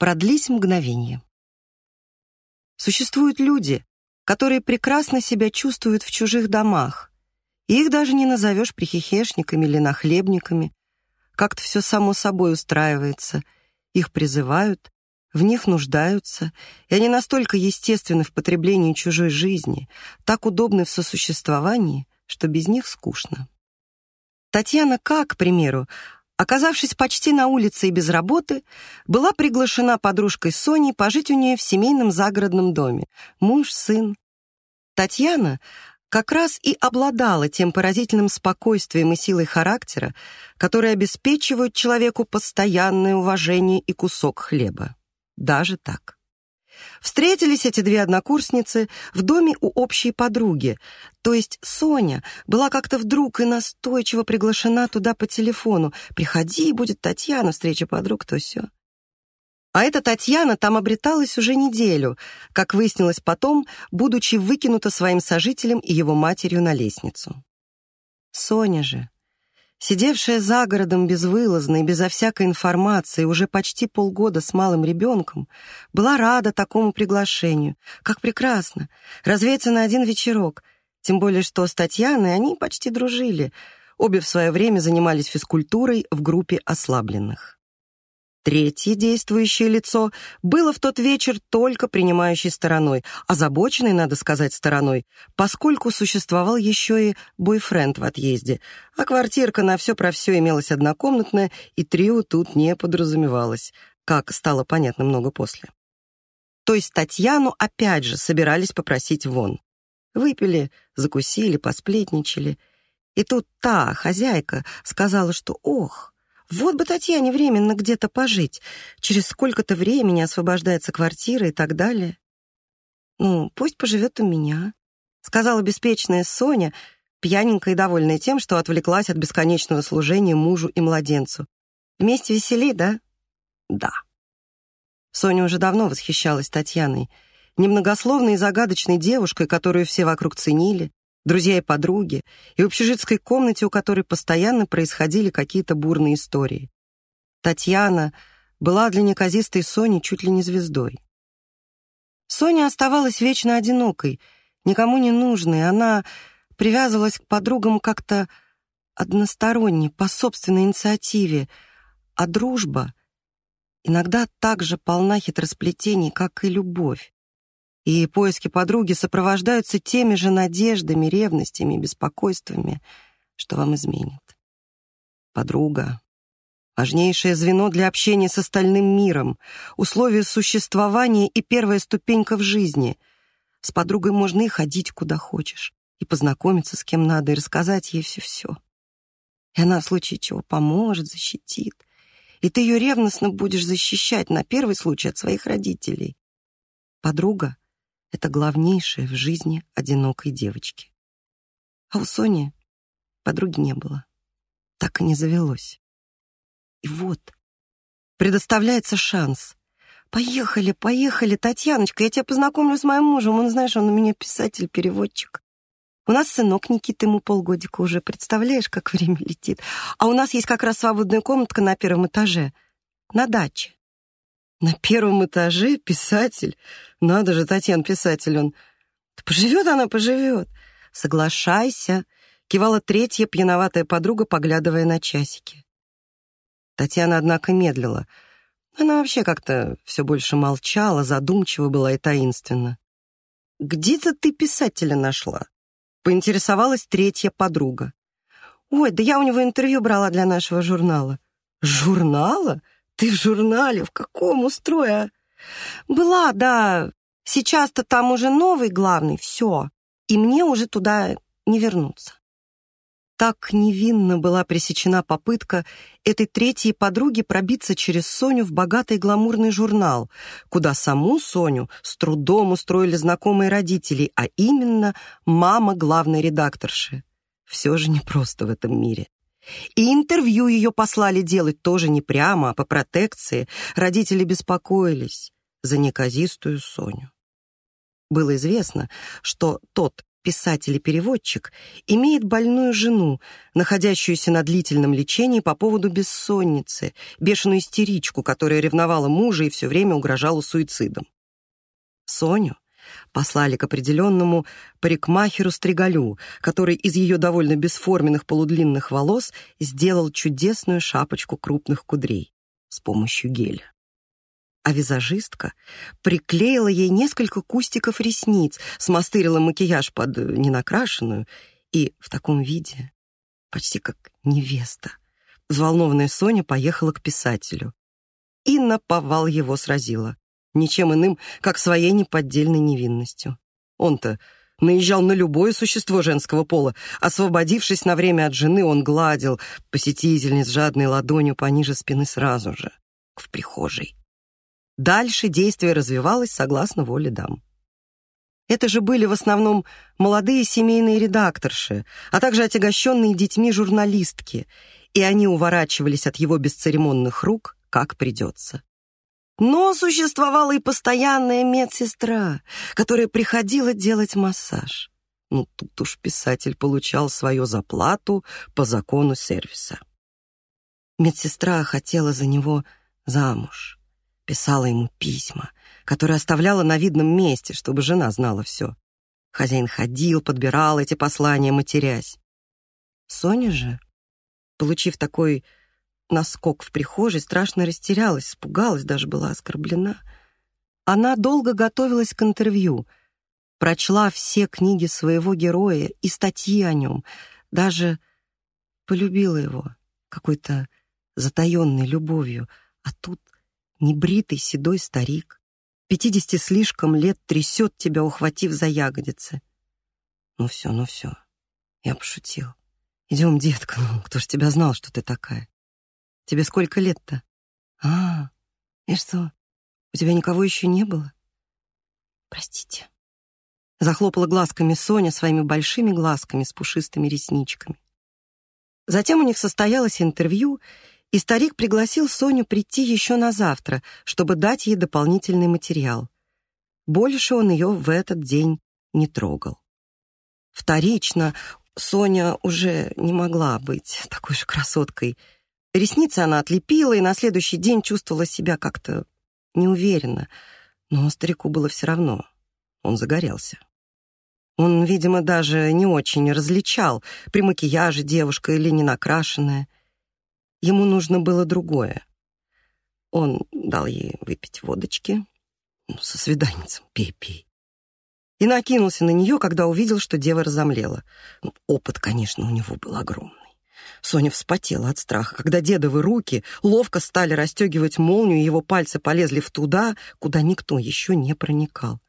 Продлись мгновение. Существуют люди, которые прекрасно себя чувствуют в чужих домах. Их даже не назовешь прихихешниками или нахлебниками. Как-то все само собой устраивается. Их призывают, в них нуждаются, и они настолько естественны в потреблении чужой жизни, так удобны в сосуществовании, что без них скучно. Татьяна К, к примеру, Оказавшись почти на улице и без работы, была приглашена подружкой Соней пожить у нее в семейном загородном доме. Муж, сын. Татьяна как раз и обладала тем поразительным спокойствием и силой характера, которые обеспечивают человеку постоянное уважение и кусок хлеба. Даже так. Встретились эти две однокурсницы в доме у общей подруги, то есть Соня была как-то вдруг и настойчиво приглашена туда по телефону. «Приходи, будет Татьяна, встреча подруг, то все». А эта Татьяна там обреталась уже неделю, как выяснилось потом, будучи выкинута своим сожителем и его матерью на лестницу. Соня же Сидевшая за городом безвылазно и безо всякой информации уже почти полгода с малым ребенком, была рада такому приглашению. Как прекрасно! Развеяться на один вечерок. Тем более, что с Татьяной они почти дружили. Обе в свое время занимались физкультурой в группе ослабленных. Третье действующее лицо было в тот вечер только принимающей стороной, озабоченной, надо сказать, стороной, поскольку существовал еще и бойфренд в отъезде, а квартирка на все про все имелась однокомнатная, и трио тут не подразумевалось, как стало понятно много после. То есть Татьяну опять же собирались попросить вон. Выпили, закусили, посплетничали. И тут та, хозяйка, сказала, что «ох, вот бы Татьяне временно где-то пожить. Через сколько-то времени освобождается квартира и так далее. Ну, пусть поживет у меня, сказала беспечная Соня, пьяненькая и довольная тем, что отвлеклась от бесконечного служения мужу и младенцу. Вместе веселей, да? Да. Соня уже давно восхищалась Татьяной, немногословной и загадочной девушкой, которую все вокруг ценили, друзья и подруги, и в общежитской комнате, у которой постоянно происходили какие-то бурные истории. Татьяна была для неказистой Сони чуть ли не звездой. Соня оставалась вечно одинокой, никому не нужной, она привязывалась к подругам как-то односторонне, по собственной инициативе, а дружба иногда так же полна хитросплетений, как и любовь и поиски подруги сопровождаются теми же надеждами, ревностями беспокойствами, что вам изменит. Подруга — важнейшее звено для общения с остальным миром, условие существования и первая ступенька в жизни. С подругой можно и ходить куда хочешь, и познакомиться с кем надо, и рассказать ей все-все. И она в случае чего поможет, защитит. И ты ее ревностно будешь защищать на первый случай от своих родителей. Подруга это главнейшее в жизни одинокой девочки. А у Сони подруги не было. Так и не завелось. И вот, предоставляется шанс. Поехали, поехали, Татьяночка, я тебя познакомлю с моим мужем. Он, знаешь, он у меня писатель-переводчик. У нас сынок Никита, ему полгодика уже. Представляешь, как время летит. А у нас есть как раз свободная комнатка на первом этаже. На даче. На первом этаже писатель. Надо же, Татьяна, писатель он. Поживет она, поживет. Соглашайся, кивала третья пьяноватая подруга, поглядывая на часики. Татьяна, однако, медлила. Она вообще как-то все больше молчала, задумчива была и таинственна. «Где-то ты писателя нашла?» — поинтересовалась третья подруга. «Ой, да я у него интервью брала для нашего журнала». «Журнала? Ты в журнале? В каком устроя? Была, да. Сейчас-то там уже новый главный, все. И мне уже туда не вернуться. Так невинно была пресечена попытка этой третьей подруги пробиться через Соню в богатый гламурный журнал, куда саму Соню с трудом устроили знакомые родители, а именно мама главной редакторши. Все же непросто в этом мире. И интервью ее послали делать тоже не прямо, а по протекции. Родители беспокоились за неказистую Соню. Было известно, что тот, писатель и переводчик, имеет больную жену, находящуюся на длительном лечении по поводу бессонницы, бешеную истеричку, которая ревновала мужа и все время угрожала суицидом. Соню послали к определенному парикмахеру-стригалю, который из ее довольно бесформенных полудлинных волос сделал чудесную шапочку крупных кудрей с помощью геля а визажистка приклеила ей несколько кустиков ресниц, смастырила макияж под ненакрашенную и в таком виде, почти как невеста. Взволнованная Соня поехала к писателю. И наповал его сразила. Ничем иным, как своей неподдельной невинностью. Он-то наезжал на любое существо женского пола. Освободившись на время от жены, он гладил посетительниц жадной ладонью пониже спины сразу же, в прихожей. Дальше действие развивалось согласно воле дам. Это же были в основном молодые семейные редакторши, а также отягощенные детьми журналистки, и они уворачивались от его бесцеремонных рук, как придется. Но существовала и постоянная медсестра, которая приходила делать массаж. Ну, тут уж писатель получал свою заплату по закону сервиса. Медсестра хотела за него замуж писала ему письма, которые оставляла на видном месте, чтобы жена знала все. Хозяин ходил, подбирал эти послания, матерясь. Соня же, получив такой наскок в прихожей, страшно растерялась, испугалась, даже была оскорблена. Она долго готовилась к интервью, прочла все книги своего героя и статьи о нем, даже полюбила его какой-то затаенной любовью, а тут Небритый седой старик, пятидесяти слишком лет трясет тебя, ухватив за ягодицы. Ну все, ну все, я пошутил. Идем, детка, ну кто ж тебя знал, что ты такая? Тебе сколько лет-то? А, и что, у тебя никого еще не было? Простите. Захлопала глазками Соня своими большими глазками с пушистыми ресничками. Затем у них состоялось интервью, и старик пригласил Соню прийти еще на завтра, чтобы дать ей дополнительный материал. Больше он ее в этот день не трогал. Вторично Соня уже не могла быть такой же красоткой. Ресницы она отлепила и на следующий день чувствовала себя как-то неуверенно. Но старику было все равно. Он загорелся. Он, видимо, даже не очень различал, при макияже девушка или не накрашенная. Ему нужно было другое. Он дал ей выпить водочки. Ну, со свиданницем, пей-пей. И накинулся на нее, когда увидел, что дева разомлела. Ну, опыт, конечно, у него был огромный. Соня вспотела от страха, когда дедовы руки ловко стали расстегивать молнию, и его пальцы полезли в туда, куда никто еще не проникал.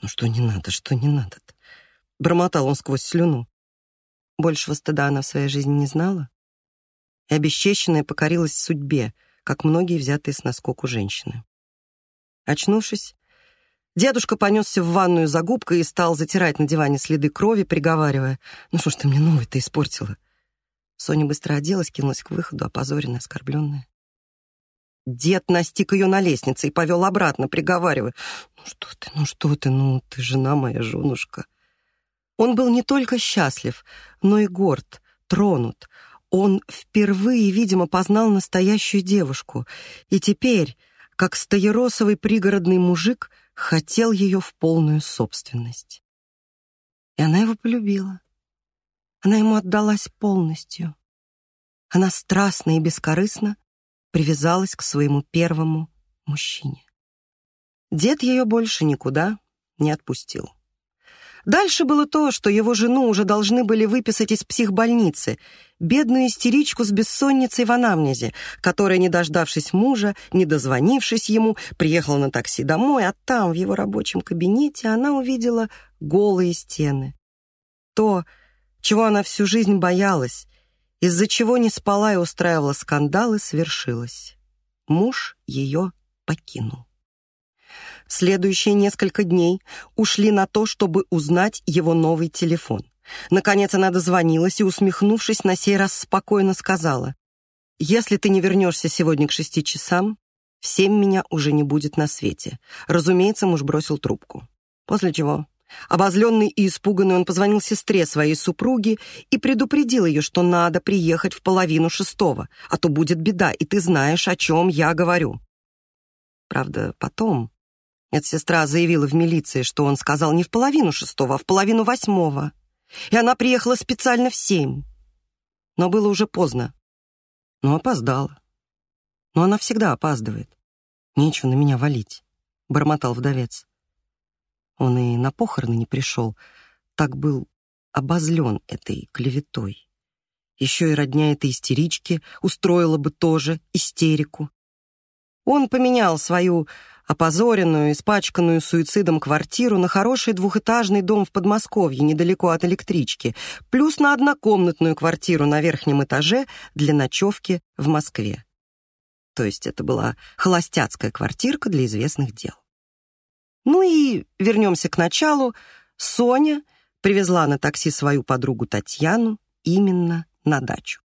«Ну что не надо, что не надо -то? Бормотал он сквозь слюну. Большего стыда она в своей жизни не знала и обесчещенная покорилась судьбе, как многие взятые с наскоку женщины. Очнувшись, дедушка понесся в ванную за губкой и стал затирать на диване следы крови, приговаривая, «Ну что ж ты мне новый-то испортила?» Соня быстро оделась, кинулась к выходу, опозоренная, оскорбленная. Дед настиг ее на лестнице и повел обратно, приговаривая, «Ну что ты, ну что ты, ну ты жена моя, женушка». Он был не только счастлив, но и горд, тронут, он впервые, видимо, познал настоящую девушку, и теперь, как стояросовый пригородный мужик, хотел ее в полную собственность. И она его полюбила. Она ему отдалась полностью. Она страстно и бескорыстно привязалась к своему первому мужчине. Дед ее больше никуда не отпустил. Дальше было то, что его жену уже должны были выписать из психбольницы, бедную истеричку с бессонницей в анамнезе, которая, не дождавшись мужа, не дозвонившись ему, приехала на такси домой, а там, в его рабочем кабинете, она увидела голые стены. То, чего она всю жизнь боялась, из-за чего не спала и устраивала скандалы, свершилось. Муж ее покинул. Следующие несколько дней ушли на то, чтобы узнать его новый телефон. Наконец она дозвонилась и, усмехнувшись, на сей раз спокойно сказала, «Если ты не вернешься сегодня к шести часам, в семь меня уже не будет на свете». Разумеется, муж бросил трубку. После чего Обозленный и испуганный он позвонил сестре своей супруги и предупредил ее, что надо приехать в половину шестого, а то будет беда, и ты знаешь, о чем я говорю. Правда, потом эта сестра заявила в милиции, что он сказал не в половину шестого, а в половину восьмого, и она приехала специально в семь. Но было уже поздно. Но опоздала. Но она всегда опаздывает. Нечего на меня валить, — бормотал вдовец. Он и на похороны не пришел, так был обозлен этой клеветой. Еще и родня этой истерички устроила бы тоже истерику. Он поменял свою опозоренную, испачканную суицидом квартиру на хороший двухэтажный дом в Подмосковье, недалеко от электрички, плюс на однокомнатную квартиру на верхнем этаже для ночевки в Москве. То есть это была холостяцкая квартирка для известных дел. Ну и вернемся к началу. Соня привезла на такси свою подругу Татьяну именно на дачу.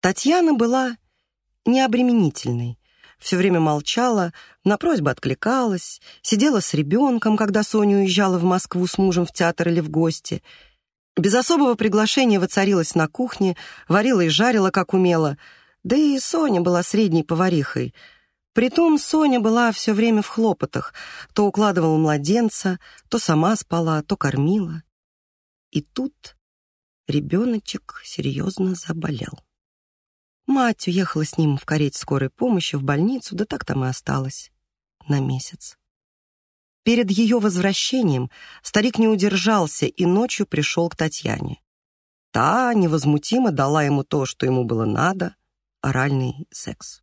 Татьяна была необременительной, все время молчала, на просьбы откликалась, сидела с ребенком, когда Соня уезжала в Москву с мужем в театр или в гости. Без особого приглашения воцарилась на кухне, варила и жарила, как умела. Да и Соня была средней поварихой — Притом Соня была все время в хлопотах, то укладывала младенца, то сама спала, то кормила. И тут ребеночек серьезно заболел. Мать уехала с ним в карете скорой помощи в больницу, да так там и осталась на месяц. Перед ее возвращением старик не удержался и ночью пришел к Татьяне. Та невозмутимо дала ему то, что ему было надо — оральный секс.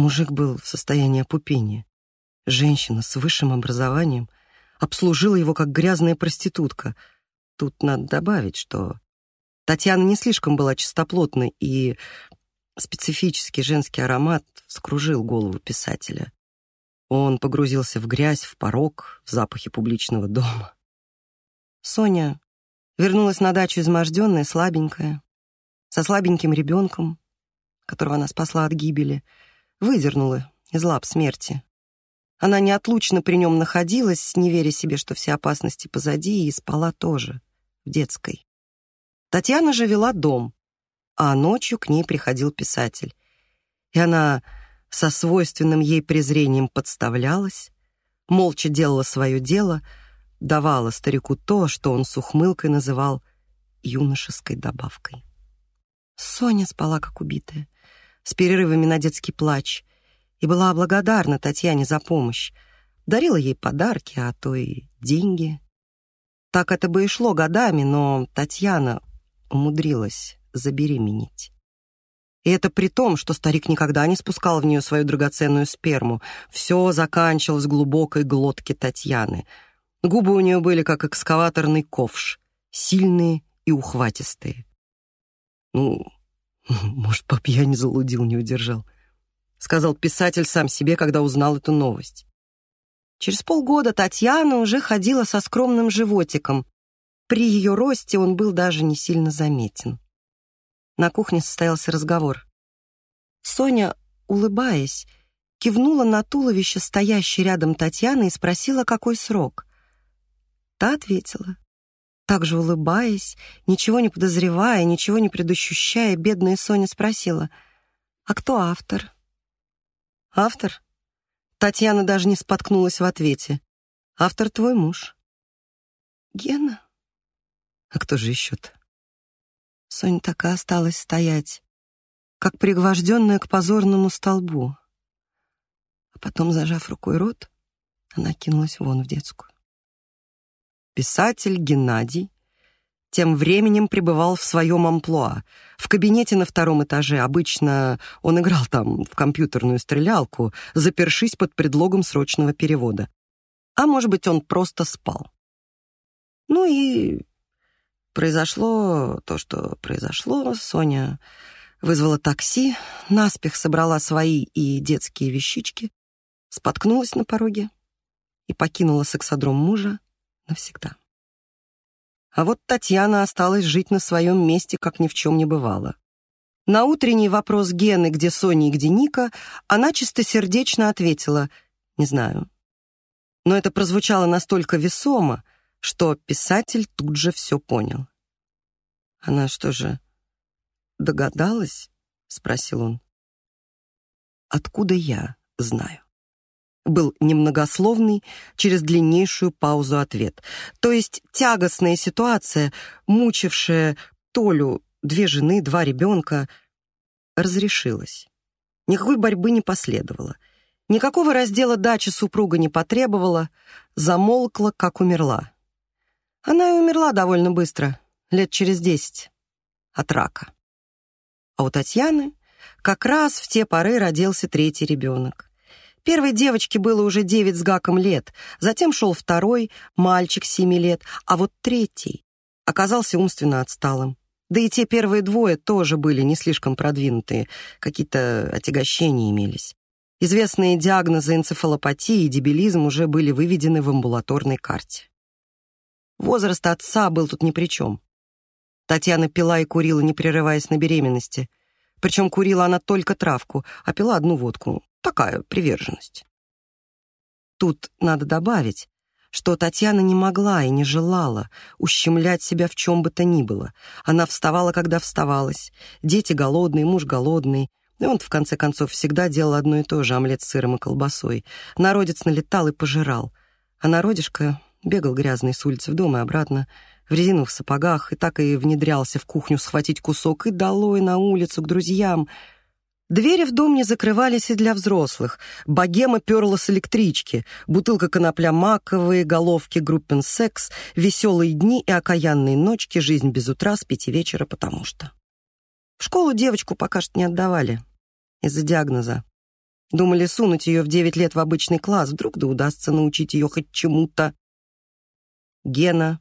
Мужик был в состоянии опупения. Женщина с высшим образованием обслужила его как грязная проститутка. Тут надо добавить, что Татьяна не слишком была чистоплотной, и специфический женский аромат вскружил голову писателя. Он погрузился в грязь, в порог, в запахи публичного дома. Соня вернулась на дачу изможденная, слабенькая, со слабеньким ребенком, которого она спасла от гибели — выдернула из лап смерти. Она неотлучно при нем находилась, не веря себе, что все опасности позади, и спала тоже, в детской. Татьяна же вела дом, а ночью к ней приходил писатель. И она со свойственным ей презрением подставлялась, молча делала свое дело, давала старику то, что он с ухмылкой называл юношеской добавкой. Соня спала как убитая с перерывами на детский плач, и была благодарна Татьяне за помощь. Дарила ей подарки, а то и деньги. Так это бы и шло годами, но Татьяна умудрилась забеременеть. И это при том, что старик никогда не спускал в нее свою драгоценную сперму. Все заканчивалось в глубокой глотке Татьяны. Губы у нее были как экскаваторный ковш, сильные и ухватистые. Ну, Может, пап я не залудил, не удержал. Сказал писатель сам себе, когда узнал эту новость. Через полгода Татьяна уже ходила со скромным животиком. При ее росте он был даже не сильно заметен. На кухне состоялся разговор. Соня, улыбаясь, кивнула на туловище стоящей рядом Татьяны и спросила, какой срок. Та ответила также улыбаясь, ничего не подозревая, ничего не предощущая, бедная Соня спросила, «А кто автор?» «Автор?» Татьяна даже не споткнулась в ответе. «Автор твой муж». «Гена?» «А кто же еще-то?» Соня так и осталась стоять, как пригвожденная к позорному столбу. А потом, зажав рукой рот, она кинулась вон в детскую. Писатель Геннадий тем временем пребывал в своем амплуа. В кабинете на втором этаже обычно он играл там в компьютерную стрелялку, запершись под предлогом срочного перевода. А может быть, он просто спал. Ну и произошло то, что произошло. Соня вызвала такси, наспех собрала свои и детские вещички, споткнулась на пороге и покинула сексодром мужа, навсегда. А вот Татьяна осталась жить на своем месте, как ни в чем не бывало. На утренний вопрос Гены, где Соня и где Ника, она чистосердечно ответила «Не знаю». Но это прозвучало настолько весомо, что писатель тут же все понял. «Она что же, догадалась?» — спросил он. «Откуда я знаю?» Был немногословный, через длиннейшую паузу ответ. То есть тягостная ситуация, мучившая Толю, две жены, два ребенка, разрешилась. Никакой борьбы не последовало. Никакого раздела дачи супруга не потребовала, замолкла, как умерла. Она и умерла довольно быстро, лет через десять, от рака. А у Татьяны как раз в те поры родился третий ребенок. Первой девочке было уже девять с гаком лет, затем шел второй, мальчик семи лет, а вот третий оказался умственно отсталым. Да и те первые двое тоже были не слишком продвинутые, какие-то отягощения имелись. Известные диагнозы энцефалопатии и дебилизм уже были выведены в амбулаторной карте. Возраст отца был тут ни при чем. Татьяна пила и курила, не прерываясь на беременности. Причем курила она только травку, а пила одну водку. Такая приверженность. Тут надо добавить, что Татьяна не могла и не желала ущемлять себя в чем бы то ни было. Она вставала, когда вставалась. Дети голодные, муж голодный. И он, в конце концов, всегда делал одно и то же — омлет с сыром и колбасой. Народец налетал и пожирал. А народишко Бегал грязный с улицы в дом и обратно, в резиновых сапогах, и так и внедрялся в кухню схватить кусок, и долой на улицу к друзьям. Двери в дом не закрывались и для взрослых. Богема перла с электрички, бутылка конопля маковые, головки группин секс, веселые дни и окаянные ночки, жизнь без утра с пяти вечера, потому что. В школу девочку пока что не отдавали из-за диагноза. Думали сунуть ее в девять лет в обычный класс, вдруг да удастся научить ее хоть чему-то. Гена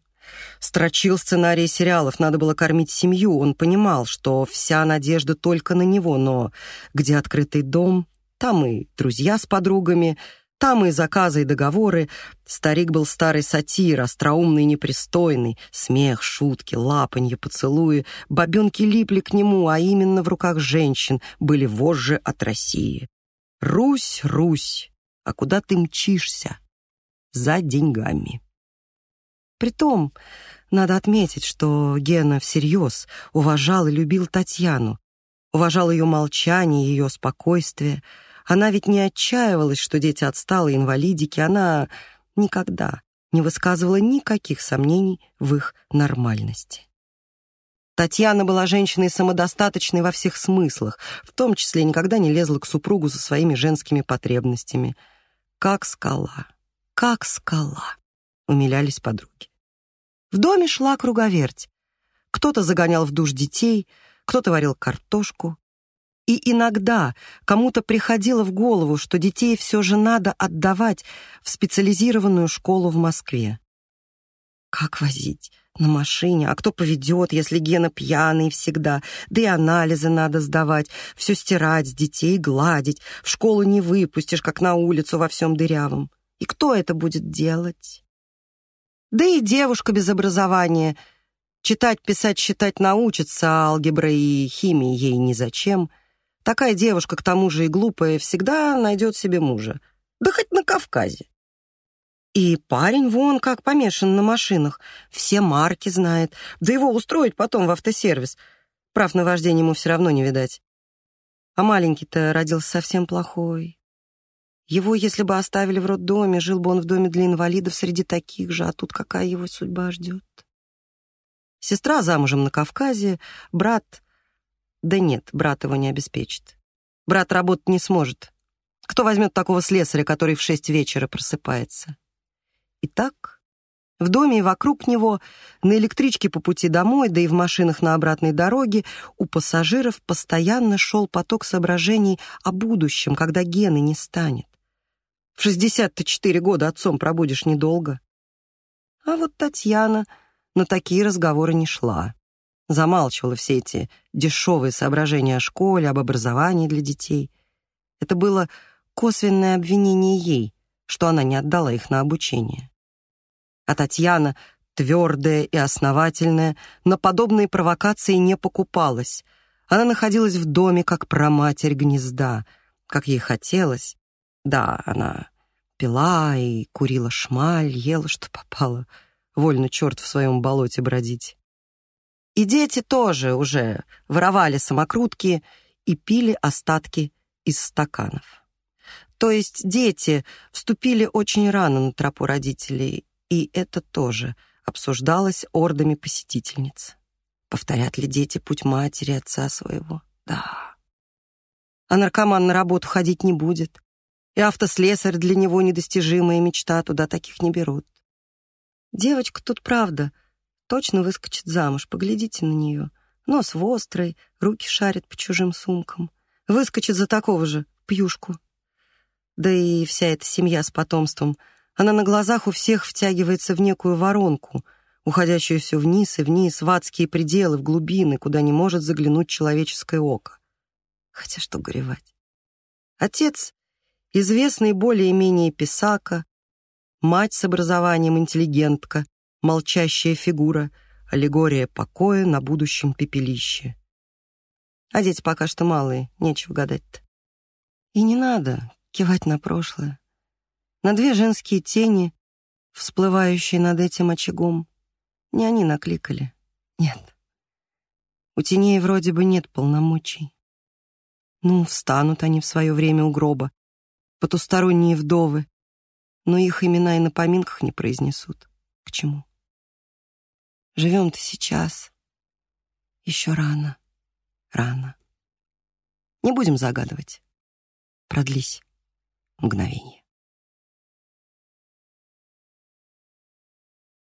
строчил сценарии сериалов, надо было кормить семью. Он понимал, что вся надежда только на него, но где открытый дом, там и друзья с подругами, там и заказы, и договоры. Старик был старый сатир, остроумный и непристойный. Смех, шутки, лапанье, поцелуи. Бабенки липли к нему, а именно в руках женщин были вожжи от России. «Русь, Русь, а куда ты мчишься?» «За деньгами». Притом, надо отметить, что Гена всерьез уважал и любил Татьяну, уважал ее молчание, ее спокойствие. Она ведь не отчаивалась, что дети отсталые инвалидики, она никогда не высказывала никаких сомнений в их нормальности. Татьяна была женщиной самодостаточной во всех смыслах, в том числе никогда не лезла к супругу со своими женскими потребностями. Как скала, как скала, умилялись подруги. В доме шла круговерть. Кто-то загонял в душ детей, кто-то варил картошку. И иногда кому-то приходило в голову, что детей все же надо отдавать в специализированную школу в Москве. Как возить? На машине? А кто поведет, если Гена пьяный всегда? Да и анализы надо сдавать, все стирать с детей, гладить. В школу не выпустишь, как на улицу во всем дырявом. И кто это будет делать? Да и девушка без образования. Читать, писать, считать научится, а алгебра и химия ей ни зачем. Такая девушка, к тому же и глупая, всегда найдет себе мужа. Да хоть на Кавказе. И парень вон как помешан на машинах. Все марки знает. Да его устроить потом в автосервис. Прав на вождение ему все равно не видать. А маленький-то родился совсем плохой. Его, если бы оставили в роддоме, жил бы он в доме для инвалидов среди таких же, а тут какая его судьба ждет? Сестра замужем на Кавказе, брат... Да нет, брат его не обеспечит. Брат работать не сможет. Кто возьмет такого слесаря, который в шесть вечера просыпается? Итак, в доме и вокруг него, на электричке по пути домой, да и в машинах на обратной дороге, у пассажиров постоянно шел поток соображений о будущем, когда Гены не станет. В 64 года отцом пробудешь недолго. А вот Татьяна на такие разговоры не шла. Замалчивала все эти дешевые соображения о школе, об образовании для детей. Это было косвенное обвинение ей, что она не отдала их на обучение. А Татьяна, твердая и основательная, на подобные провокации не покупалась. Она находилась в доме, как проматерь гнезда, как ей хотелось, да, она пила и курила шмаль, ела, что попало. вольно черт в своем болоте бродить. И дети тоже уже воровали самокрутки и пили остатки из стаканов. То есть дети вступили очень рано на тропу родителей, и это тоже обсуждалось ордами посетительниц. Повторят ли дети путь матери отца своего? Да. А наркоман на работу ходить не будет. И автослесарь для него недостижимая мечта, туда таких не берут. Девочка тут правда точно выскочит замуж, поглядите на нее. Нос вострый, руки шарит по чужим сумкам. Выскочит за такого же пьюшку. Да и вся эта семья с потомством, она на глазах у всех втягивается в некую воронку, уходящую все вниз и вниз, в адские пределы, в глубины, куда не может заглянуть человеческое око. Хотя что горевать. Отец — известный более-менее писака, мать с образованием интеллигентка, молчащая фигура, аллегория покоя на будущем пепелище. А дети пока что малые, нечего гадать-то. И не надо кивать на прошлое. На две женские тени, всплывающие над этим очагом. Не они накликали. Нет. У теней вроде бы нет полномочий. Ну, встанут они в свое время у гроба, потусторонние вдовы, но их имена и на поминках не произнесут. К чему? Живем-то сейчас. Еще рано, рано. Не будем загадывать. Продлись мгновение.